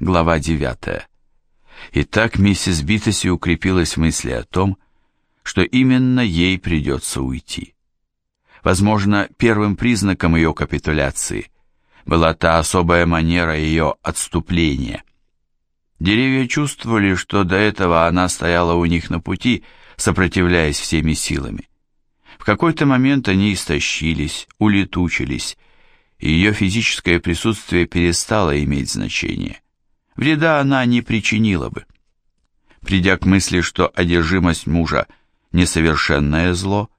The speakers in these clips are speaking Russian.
глава 9. Итак, миссис Битоси укрепилась в мысли о том, что именно ей придется уйти. Возможно, первым признаком ее капитуляции была та особая манера ее отступления. Деревья чувствовали, что до этого она стояла у них на пути, сопротивляясь всеми силами. В какой-то момент они истощились, улетучились, и ее физическое присутствие перестало иметь значение. Вреда она не причинила бы. Придя к мысли, что одержимость мужа – несовершенное зло,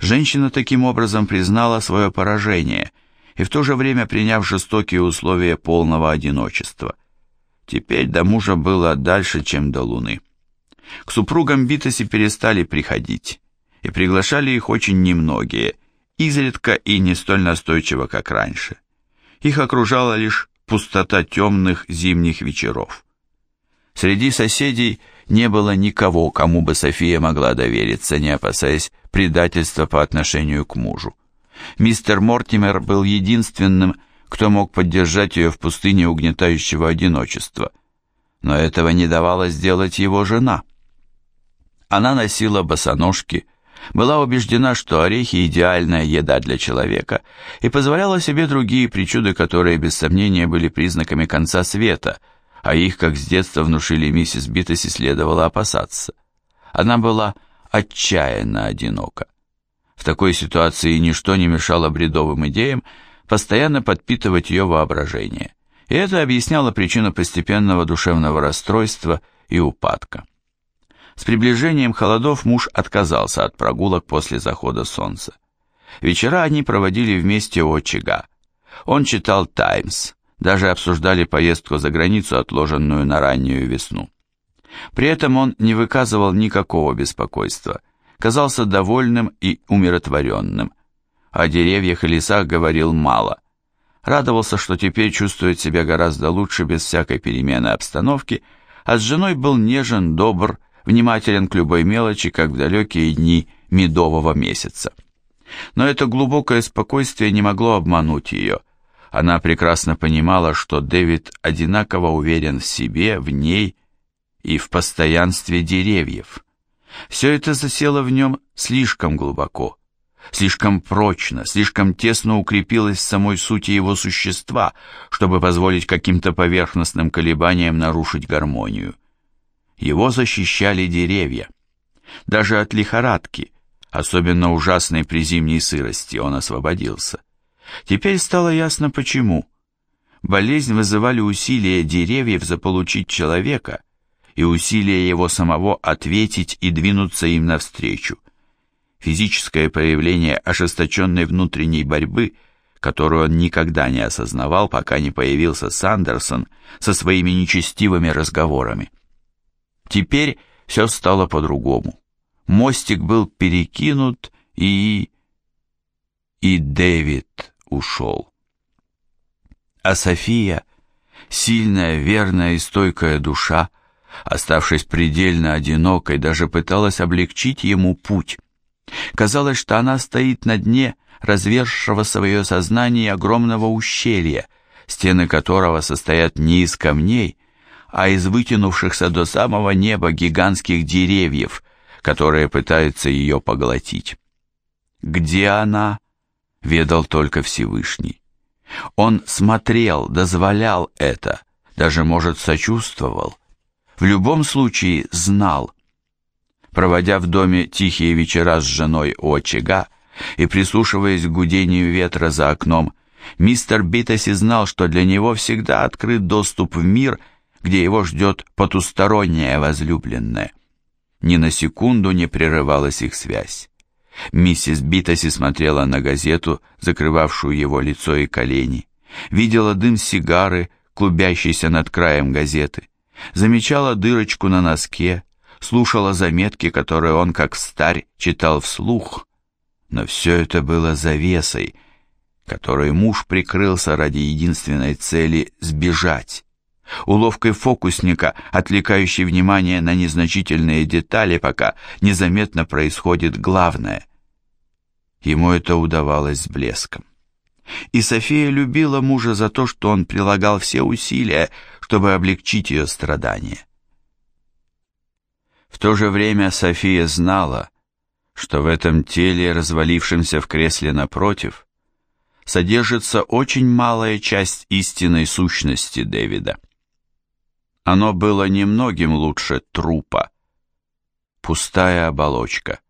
женщина таким образом признала свое поражение и в то же время приняв жестокие условия полного одиночества. Теперь до мужа было дальше, чем до луны. К супругам Битоси перестали приходить, и приглашали их очень немногие, изредка и не столь настойчиво, как раньше. Их окружала лишь пустота темных зимних вечеров. Среди соседей не было никого, кому бы София могла довериться, не опасаясь предательства по отношению к мужу. Мистер Мортимер был единственным, кто мог поддержать ее в пустыне угнетающего одиночества. Но этого не давала сделать его жена. Она носила босоножки, была убеждена, что орехи – идеальная еда для человека, и позволяла себе другие причуды, которые, без сомнения, были признаками конца света, а их, как с детства внушили миссис Битоси, следовало опасаться. Она была отчаянно одинока. В такой ситуации ничто не мешало бредовым идеям постоянно подпитывать ее воображение, и это объясняло причину постепенного душевного расстройства и упадка. С приближением холодов муж отказался от прогулок после захода солнца. Вечера они проводили вместе у очага. Он читал «Таймс», даже обсуждали поездку за границу, отложенную на раннюю весну. При этом он не выказывал никакого беспокойства, казался довольным и умиротворенным. О деревьях и лесах говорил мало. Радовался, что теперь чувствует себя гораздо лучше без всякой перемены обстановки, а с женой был нежен, добр внимателен к любой мелочи, как в далекие дни медового месяца. Но это глубокое спокойствие не могло обмануть ее. Она прекрасно понимала, что Дэвид одинаково уверен в себе, в ней и в постоянстве деревьев. Все это засело в нем слишком глубоко, слишком прочно, слишком тесно укрепилось в самой сути его существа, чтобы позволить каким-то поверхностным колебаниям нарушить гармонию. Его защищали деревья. Даже от лихорадки, особенно ужасной при зимней сырости, он освободился. Теперь стало ясно почему. Болезнь вызывали усилия деревьев заполучить человека и усилия его самого ответить и двинуться им навстречу. Физическое проявление ожесточенной внутренней борьбы, которую он никогда не осознавал, пока не появился Сандерсон со своими нечестивыми разговорами. Теперь все стало по-другому. Мостик был перекинут, и... И Дэвид ушел. А София, сильная, верная и стойкая душа, оставшись предельно одинокой, даже пыталась облегчить ему путь. Казалось, что она стоит на дне разверзшего свое сознание огромного ущелья, стены которого состоят не из камней, а из вытянувшихся до самого неба гигантских деревьев, которые пытаются ее поглотить. Где она, ведал только Всевышний. Он смотрел, дозволял это, даже, может, сочувствовал. В любом случае знал. Проводя в доме тихие вечера с женой у очага и прислушиваясь к гудению ветра за окном, мистер Битоси знал, что для него всегда открыт доступ в мир – где его ждет потусторонняя возлюбленная. Ни на секунду не прерывалась их связь. Миссис Битоси смотрела на газету, закрывавшую его лицо и колени, видела дым сигары, клубящийся над краем газеты, замечала дырочку на носке, слушала заметки, которые он, как старь, читал вслух. Но все это было завесой, которой муж прикрылся ради единственной цели — сбежать уловкой фокусника, отвлекающей внимание на незначительные детали, пока незаметно происходит главное. Ему это удавалось с блеском. И София любила мужа за то, что он прилагал все усилия, чтобы облегчить ее страдания. В то же время София знала, что в этом теле, развалившемся в кресле напротив, содержится очень малая часть истинной сущности Дэвида. Оно было немногим лучше трупа, пустая оболочка,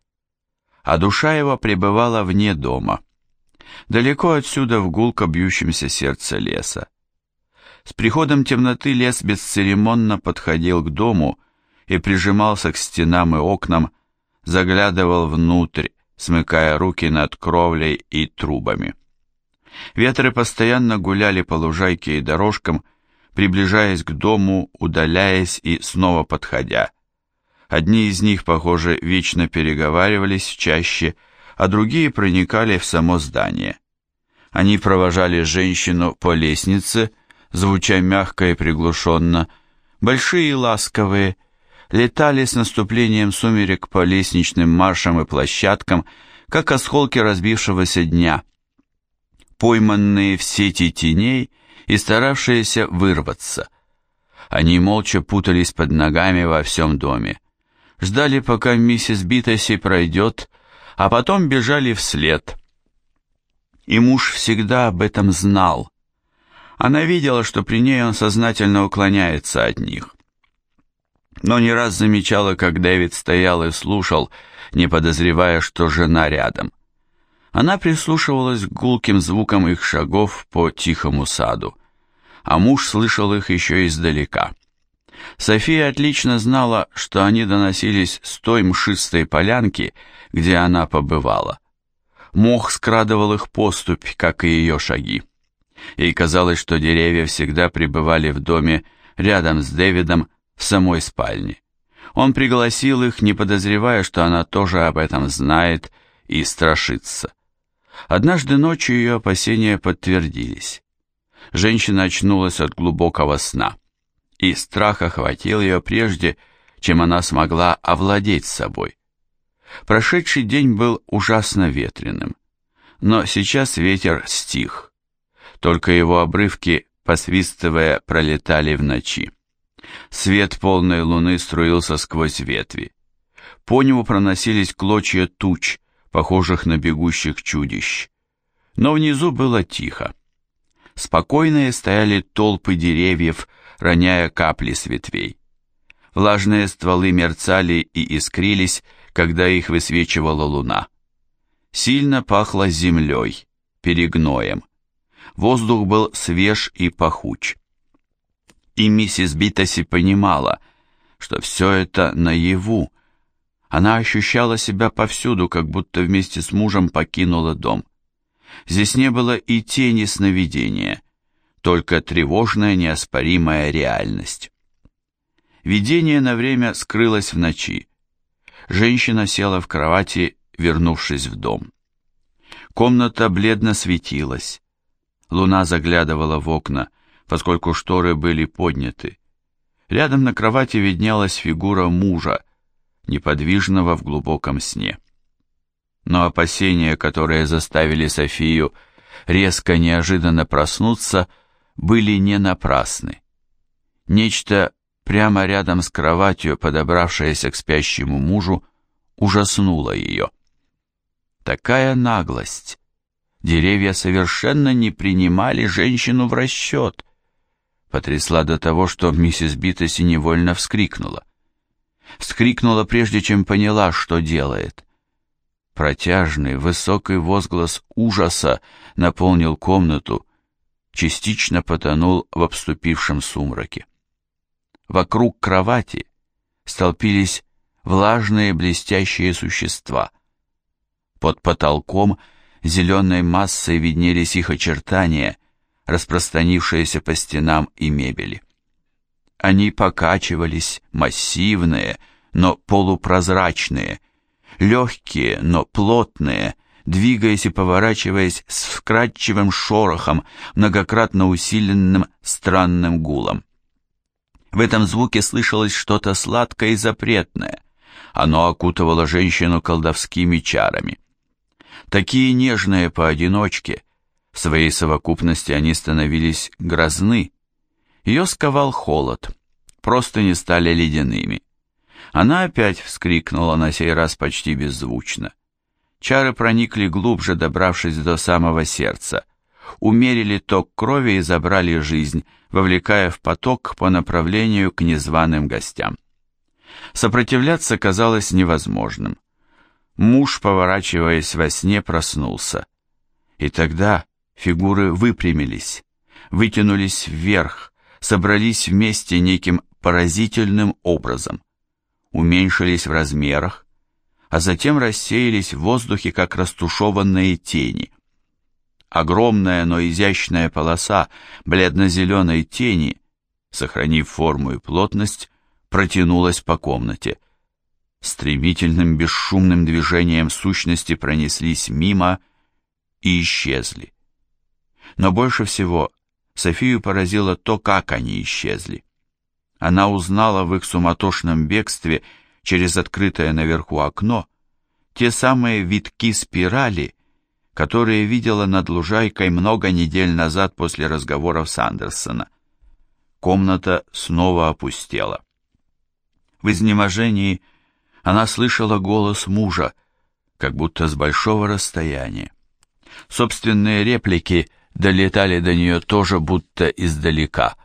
а душа его пребывала вне дома, далеко отсюда в гулко бьющемся сердце леса. С приходом темноты лес бесцеремонно подходил к дому и прижимался к стенам и окнам, заглядывал внутрь, смыкая руки над кровлей и трубами. Ветры постоянно гуляли по лужайке и дорожкам, приближаясь к дому, удаляясь и снова подходя. Одни из них, похоже, вечно переговаривались чаще, а другие проникали в само здание. Они провожали женщину по лестнице, звуча мягко и приглушенно, большие и ласковые, летали с наступлением сумерек по лестничным маршам и площадкам, как осколки разбившегося дня, пойманные в сети теней и старавшиеся вырваться. Они молча путались под ногами во всем доме, ждали, пока миссис Битоси пройдет, а потом бежали вслед. И муж всегда об этом знал. Она видела, что при ней он сознательно уклоняется от них но не раз замечала, как Дэвид стоял и слушал, не подозревая, что жена рядом. Она прислушивалась к гулким звукам их шагов по тихому саду, а муж слышал их еще издалека. София отлично знала, что они доносились с той мшистой полянки, где она побывала. Мох скрадывал их поступь, как и ее шаги. Ей казалось, что деревья всегда пребывали в доме рядом с Дэвидом, в самой спальне. Он пригласил их, не подозревая, что она тоже об этом знает и страшится. Однажды ночью ее опасения подтвердились. Женщина очнулась от глубокого сна, и страх охватил ее прежде, чем она смогла овладеть собой. Прошедший день был ужасно ветреным, но сейчас ветер стих, только его обрывки, посвистывая, пролетали в ночи. Свет полной луны струился сквозь ветви. По нему проносились клочья туч, похожих на бегущих чудищ. Но внизу было тихо. Спокойные стояли толпы деревьев, роняя капли с ветвей. Влажные стволы мерцали и искрились, когда их высвечивала луна. Сильно пахло землей, перегноем. Воздух был свеж и пахуч. И миссис Битоси понимала, что все это наяву. Она ощущала себя повсюду, как будто вместе с мужем покинула дом. Здесь не было и тени сновидения, только тревожная неоспоримая реальность. Видение на время скрылось в ночи. Женщина села в кровати, вернувшись в дом. Комната бледно светилась. Луна заглядывала в окна, поскольку шторы были подняты. Рядом на кровати виднелась фигура мужа, неподвижного в глубоком сне. Но опасения, которые заставили Софию резко неожиданно проснуться, были не напрасны. Нечто прямо рядом с кроватью, подобравшееся к спящему мужу, ужаснуло ее. Такая наглость! Деревья совершенно не принимали женщину в расчет потрясла до того, что миссис Битоси невольно вскрикнула. Вскрикнула, прежде чем поняла, что делает. Протяжный, высокий возглас ужаса наполнил комнату, частично потонул в обступившем сумраке. Вокруг кровати столпились влажные блестящие существа. Под потолком зеленой массой виднелись их очертания — распространившиеся по стенам и мебели. Они покачивались, массивные, но полупрозрачные, легкие, но плотные, двигаясь и поворачиваясь с вкрадчивым шорохом, многократно усиленным странным гулом. В этом звуке слышалось что-то сладкое и запретное. Оно окутывало женщину колдовскими чарами. Такие нежные поодиночке, в своей совокупности они становились грозны, Ее сковал холод, просто не стали ледяными. Она опять вскрикнула, на сей раз почти беззвучно. Чары проникли глубже, добравшись до самого сердца. Умерили ток крови и забрали жизнь, вовлекая в поток по направлению к незваным гостям. Сопротивляться казалось невозможным. Муж, поворачиваясь во сне, проснулся. И тогда фигуры выпрямились, вытянулись вверх, собрались вместе неким поразительным образом, уменьшились в размерах, а затем рассеялись в воздухе, как растушеванные тени. Огромная, но изящная полоса бледно-зеленой тени, сохранив форму и плотность, протянулась по комнате. Стремительным бесшумным движением сущности пронеслись мимо и исчезли. Но больше всего Софию поразило то, как они исчезли. Она узнала в их суматошном бегстве через открытое наверху окно те самые витки спирали, которые видела над лужайкой много недель назад после разговоров с Андерсона. Комната снова опустела. В изнеможении она слышала голос мужа, как будто с большого расстояния. Собственные реплики долетали до нее тоже будто издалека.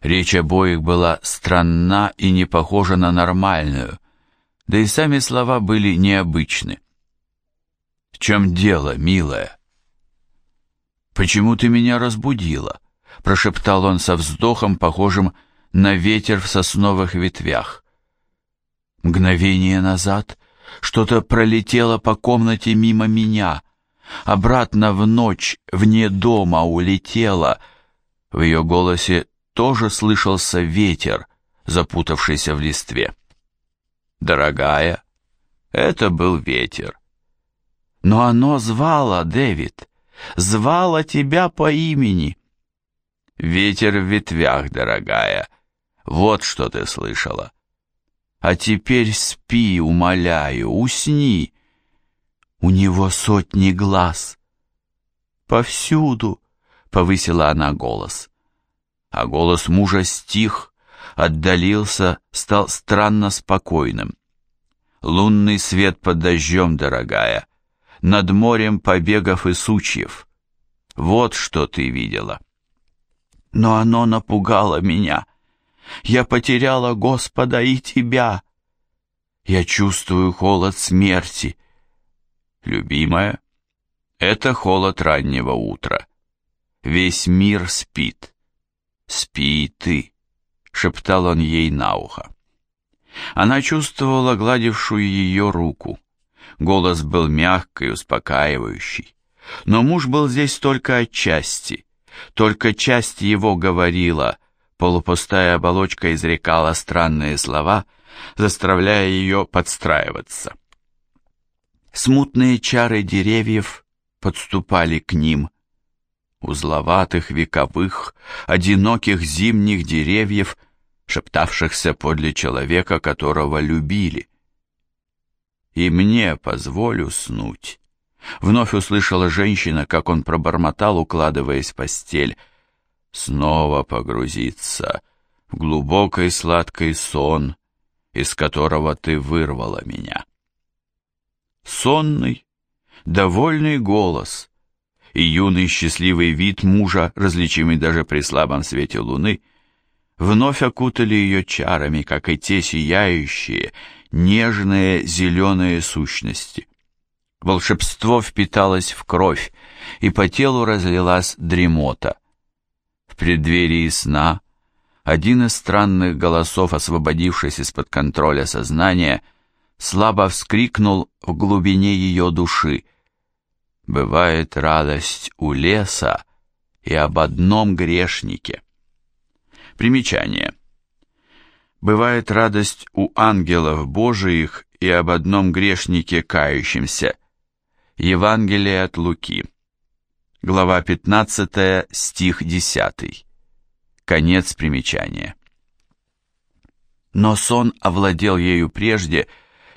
Речь обоих была странна и не похожа на нормальную, да и сами слова были необычны. «В чем дело, милая?» «Почему ты меня разбудила?» — прошептал он со вздохом, похожим на ветер в сосновых ветвях. Мгновение назад что-то пролетело по комнате мимо меня, обратно в ночь, вне дома улетело. В ее голосе тоже слышался ветер, запутавшийся в листве. «Дорогая, это был ветер. Но оно звало, Дэвид, звало тебя по имени». «Ветер в ветвях, дорогая, вот что ты слышала. А теперь спи, умоляю, усни. У него сотни глаз. Повсюду, повысила она голос. А голос мужа стих, отдалился, стал странно спокойным. Лунный свет под дождем, дорогая, над морем побегов и сучьев. Вот что ты видела. Но оно напугало меня. Я потеряла Господа и тебя. Я чувствую холод смерти. Любимая, это холод раннего утра. Весь мир спит. Спи ты, шептал он ей на ухо. Она чувствовала гладившую ее руку. Голос был мягкий, успокаивающий. Но муж был здесь только отчасти. Только часть его говорила — Полупустая оболочка изрекала странные слова, заставляя ее подстраиваться. Смутные чары деревьев подступали к ним, узловатых, вековых, одиноких зимних деревьев, шептавшихся подле человека, которого любили. «И мне позволю снуть», — вновь услышала женщина, как он пробормотал, укладываясь в постель — снова погрузиться в глубокий сладкий сон, из которого ты вырвала меня. Сонный, довольный голос и юный счастливый вид мужа, различимый даже при слабом свете луны, вновь окутали ее чарами, как и те сияющие, нежные зеленые сущности. Волшебство впиталось в кровь, и по телу разлилась дремота. В преддверии сна один из странных голосов, освободившись из-под контроля сознания, слабо вскрикнул в глубине ее души. «Бывает радость у леса и об одном грешнике». Примечание. Бывает радость у ангелов Божиих и об одном грешнике кающемся. Евангелие от Луки глава 15, стих 10. Конец примечания. Но сон овладел ею прежде,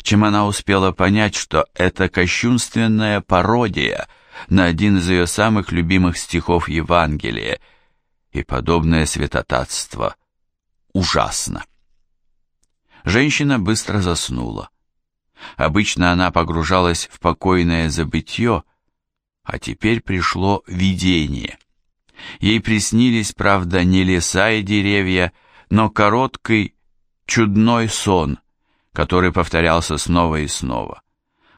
чем она успела понять, что это кощунственная пародия на один из ее самых любимых стихов Евангелия, И подобное святотатство ужасно. Женщина быстро заснула. Обычно она погружалась в покойное забытье, а теперь пришло видение. Ей приснились, правда, не леса и деревья, но короткий, чудной сон, который повторялся снова и снова.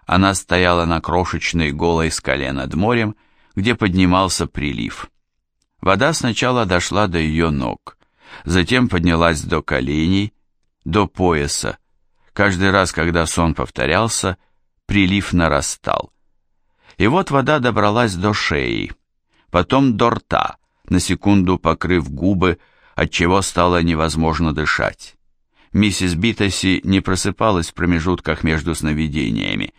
Она стояла на крошечной голой скале над морем, где поднимался прилив. Вода сначала дошла до ее ног, затем поднялась до коленей, до пояса. Каждый раз, когда сон повторялся, прилив нарастал. И вот вода добралась до шеи, потом до рта, на секунду покрыв губы, отчего стало невозможно дышать. Миссис Битоси не просыпалась в промежутках между сновидениями.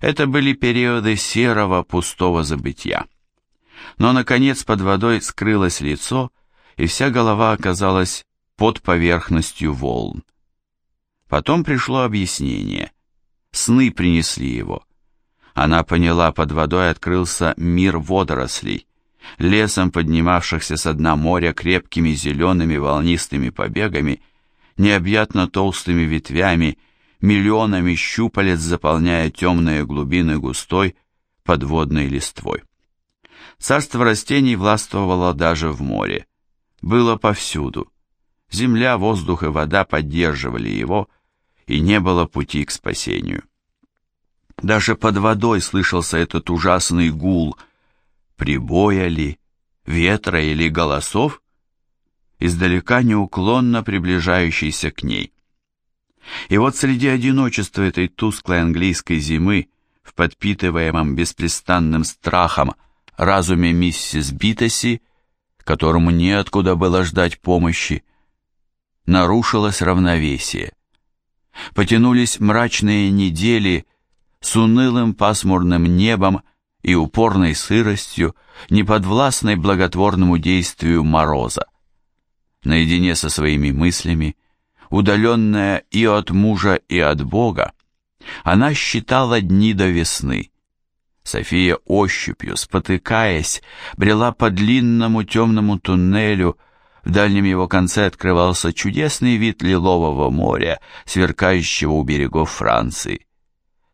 Это были периоды серого пустого забытья. Но, наконец, под водой скрылось лицо, и вся голова оказалась под поверхностью волн. Потом пришло объяснение. Сны принесли его. Она поняла, под водой открылся мир водорослей, лесом поднимавшихся с дна моря крепкими зелеными волнистыми побегами, необъятно толстыми ветвями, миллионами щупалец заполняя темные глубины густой подводной листвой. Царство растений властвовало даже в море. Было повсюду. Земля, воздух и вода поддерживали его, и не было пути к спасению. Даже под водой слышался этот ужасный гул. Прибоя ли, ветра или голосов? Издалека неуклонно приближающийся к ней. И вот среди одиночества этой тусклой английской зимы, в подпитываемом беспрестанным страхом разуме миссис Битоси, которому неоткуда было ждать помощи, нарушилось равновесие. Потянулись мрачные недели с унылым пасмурным небом и упорной сыростью, неподвластной благотворному действию мороза. Наедине со своими мыслями, удаленная и от мужа, и от Бога, она считала дни до весны. София ощупью, спотыкаясь, брела по длинному темному туннелю, в дальнем его конце открывался чудесный вид лилового моря, сверкающего у берегов Франции.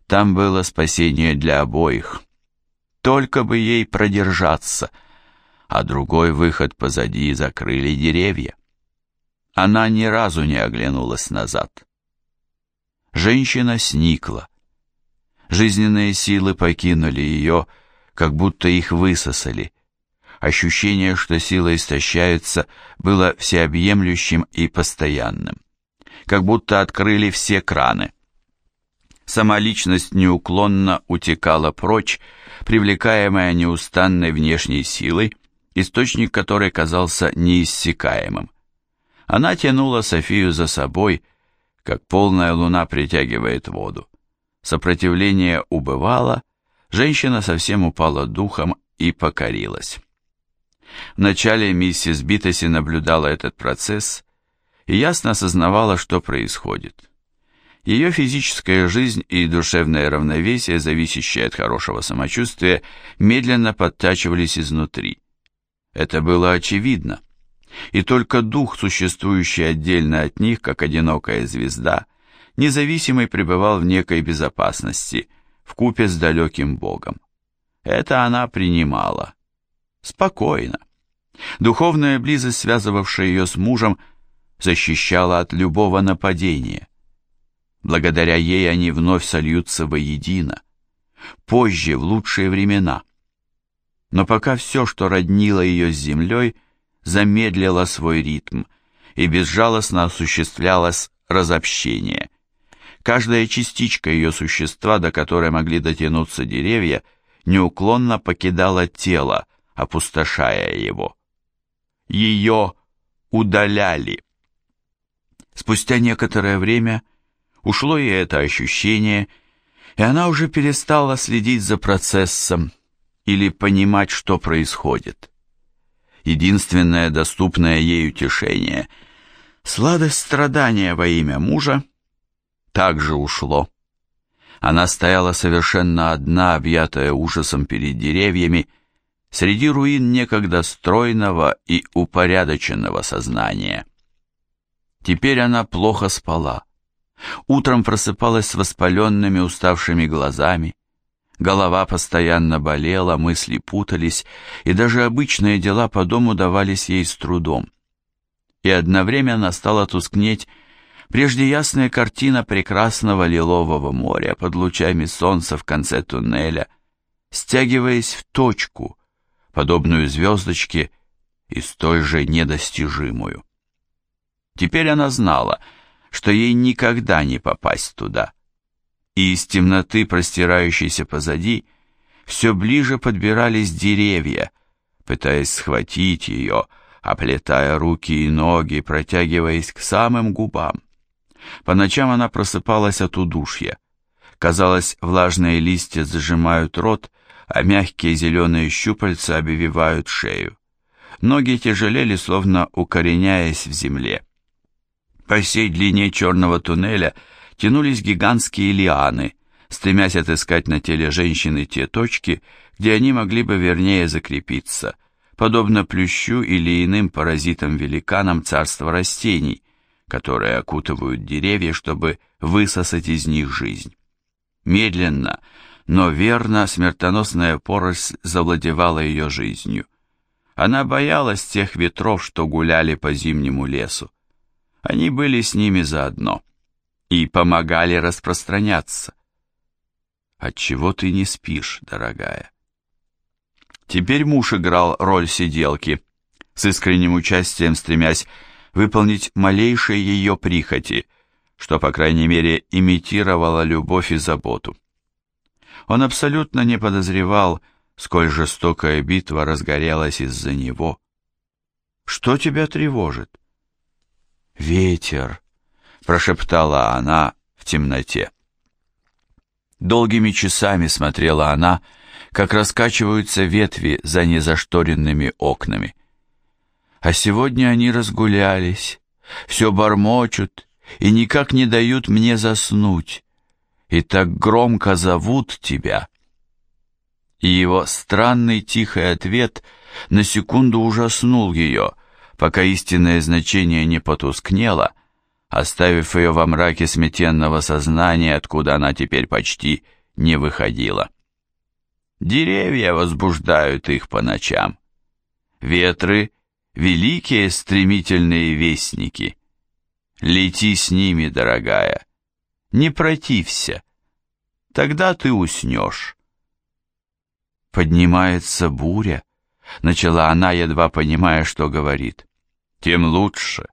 Там было спасение для обоих. Только бы ей продержаться, а другой выход позади закрыли деревья. Она ни разу не оглянулась назад. Женщина сникла. Жизненные силы покинули ее, как будто их высосали. Ощущение, что сила истощается, было всеобъемлющим и постоянным. Как будто открыли все краны. Сама личность неуклонно утекала прочь, привлекаемая неустанной внешней силой, источник которой казался неиссякаемым. Она тянула Софию за собой, как полная луна притягивает воду. Сопротивление убывало, женщина совсем упала духом и покорилась. Вначале миссис Битоси наблюдала этот процесс и ясно осознавала, что происходит. Ее физическая жизнь и душевное равновесие, зависящее от хорошего самочувствия, медленно подтачивались изнутри. Это было очевидно и только дух, существующий отдельно от них, как одинокая звезда, независимый пребывал в некой безопасности, в купе с далеким Богом. Это она принимала. Спокойно. Духовная близость, связывавшая ее с мужем, защищала от любого нападения. Благодаря ей они вновь сольются воедино. Позже, в лучшие времена. Но пока все, что роднило ее с землей – замедлила свой ритм, и безжалостно осуществлялось разобщение. Каждая частичка ее существа, до которой могли дотянуться деревья, неуклонно покидала тело, опустошая его. Ее удаляли. Спустя некоторое время ушло и это ощущение, и она уже перестала следить за процессом или понимать, что происходит единственное доступное ей утешение, сладость страдания во имя мужа, также ушло. Она стояла совершенно одна, объятая ужасом перед деревьями, среди руин некогда стройного и упорядоченного сознания. Теперь она плохо спала. Утром просыпалась с воспаленными уставшими глазами, голова постоянно болела, мысли путались, и даже обычные дела по дому давались ей с трудом. И одновременно стала тускнеть прежде ясная картина прекрасного лилового моря под лучами солнца в конце туннеля, стягиваясь в точку, подобную звездочке и столь же недостижимую. Теперь она знала, что ей никогда не попасть туда, и из темноты, простирающейся позади, все ближе подбирались деревья, пытаясь схватить ее, оплетая руки и ноги, протягиваясь к самым губам. По ночам она просыпалась от удушья. Казалось, влажные листья зажимают рот, а мягкие зеленые щупальца обвивают шею. Ноги тяжелели, словно укореняясь в земле. По всей длине черного туннеля тянулись гигантские лианы, стремясь отыскать на теле женщины те точки, где они могли бы вернее закрепиться, подобно плющу или иным паразитам-великанам царства растений, которые окутывают деревья, чтобы высосать из них жизнь. Медленно, но верно смертоносная поросль завладевала ее жизнью. Она боялась тех ветров, что гуляли по зимнему лесу. Они были с ними заодно и помогали распространяться. Отчего ты не спишь, дорогая? Теперь муж играл роль сиделки, с искренним участием стремясь выполнить малейшие ее прихоти, что, по крайней мере, имитировало любовь и заботу. Он абсолютно не подозревал, сколь жестокая битва разгорелась из-за него. «Что тебя тревожит?» «Ветер», — прошептала она в темноте. Долгими часами смотрела она, как раскачиваются ветви за незашторенными окнами. А сегодня они разгулялись, все бормочут и никак не дают мне заснуть, и так громко зовут тебя. И его странный тихий ответ на секунду ужаснул ее, пока истинное значение не потускнело, оставив ее во мраке сметенного сознания, откуда она теперь почти не выходила. Деревья возбуждают их по ночам. Ветры великие стремительные вестники. Лети с ними, дорогая, не протився, тогда ты уснешь. Поднимается буря, начала она, едва понимая, что говорит. Тем лучше.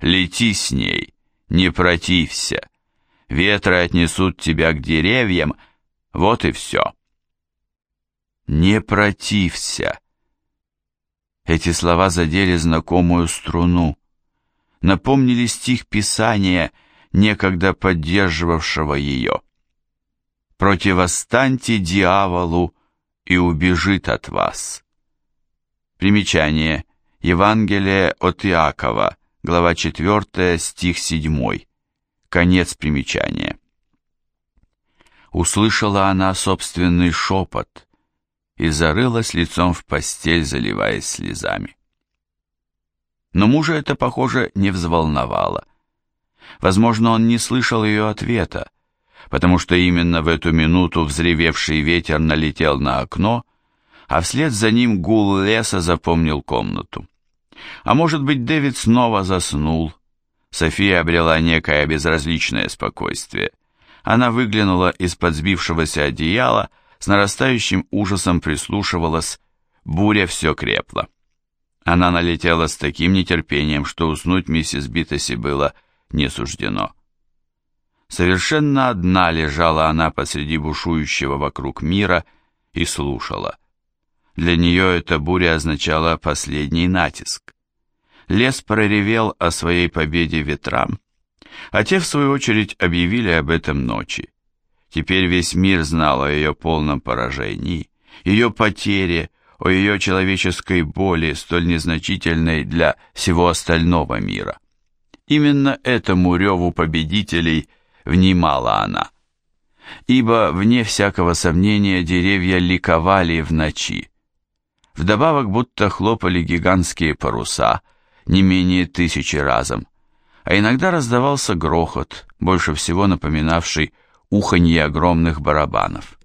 Лети с ней, не протився. Ветры отнесут тебя к деревьям, вот и все. Не протився. Эти слова задели знакомую струну, напомнили стих Писания, некогда поддерживавшего ее. «Противостаньте дьяволу, и убежит от вас». Примечание. Евангелие от Иакова, глава 4, стих 7. Конец примечания. Услышала она собственный шепот, и зарылась лицом в постель, заливаясь слезами. Но мужа это, похоже, не взволновало. Возможно, он не слышал ее ответа, потому что именно в эту минуту взревевший ветер налетел на окно, а вслед за ним гул леса запомнил комнату. А может быть, Дэвид снова заснул. София обрела некое безразличное спокойствие. Она выглянула из-под сбившегося одеяла с нарастающим ужасом прислушивалась, буря все крепла. Она налетела с таким нетерпением, что уснуть миссис Битоси было не суждено. Совершенно одна лежала она посреди бушующего вокруг мира и слушала. Для нее эта буря означала последний натиск. Лес проревел о своей победе ветрам, а те, в свою очередь, объявили об этом ночи. Теперь весь мир знал о ее полном поражении, ее потере, о ее человеческой боли, столь незначительной для всего остального мира. Именно этому реву победителей внимала она. Ибо, вне всякого сомнения, деревья ликовали в ночи. Вдобавок будто хлопали гигантские паруса, не менее тысячи разом, а иногда раздавался грохот, больше всего напоминавший уханье огромных барабанов.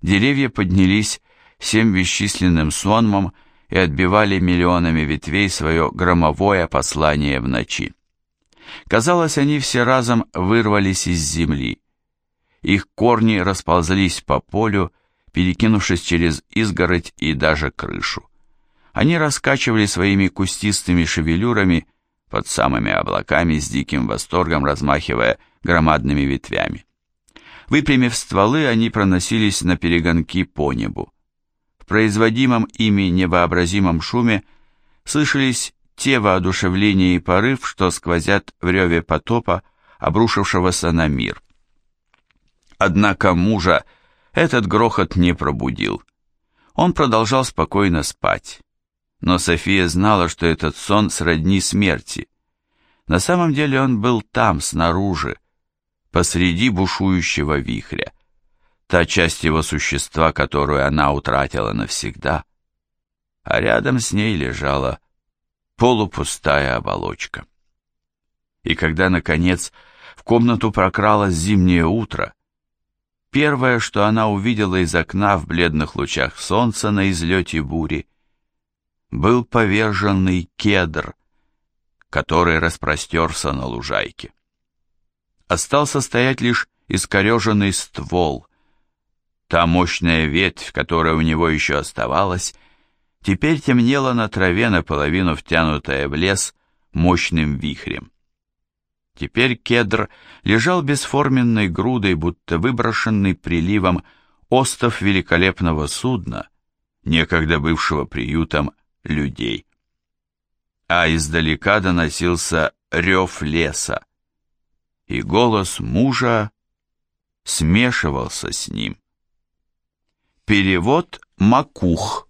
Деревья поднялись всем бесчисленным сонмом и отбивали миллионами ветвей свое громовое послание в ночи. Казалось, они все разом вырвались из земли. Их корни расползлись по полю, перекинувшись через изгородь и даже крышу. Они раскачивали своими кустистыми шевелюрами под самыми облаками с диким восторгом, размахивая громадными ветвями. Выпрямив стволы, они проносились на перегонки по небу. В производимом ими невообразимом шуме слышались те воодушевления и порыв, что сквозят в реве потопа, обрушившегося на мир. Однако мужа этот грохот не пробудил. Он продолжал спокойно спать. Но София знала, что этот сон сродни смерти. На самом деле он был там, снаружи, посреди бушующего вихря та часть его существа, которую она утратила навсегда, а рядом с ней лежала полупустая оболочка. И когда, наконец, в комнату прокралось зимнее утро, первое, что она увидела из окна в бледных лучах солнца на излете бури, был поверженный кедр, который распростерся на лужайке. Остался стоять лишь искореженный ствол, Та мощная ветвь, которая у него еще оставалась, теперь темнела на траве, наполовину втянутая в лес мощным вихрем. Теперь кедр лежал бесформенной грудой, будто выброшенный приливом остов великолепного судна, некогда бывшего приютом людей. А издалека доносился рев леса, и голос мужа смешивался с ним. Перевод Макух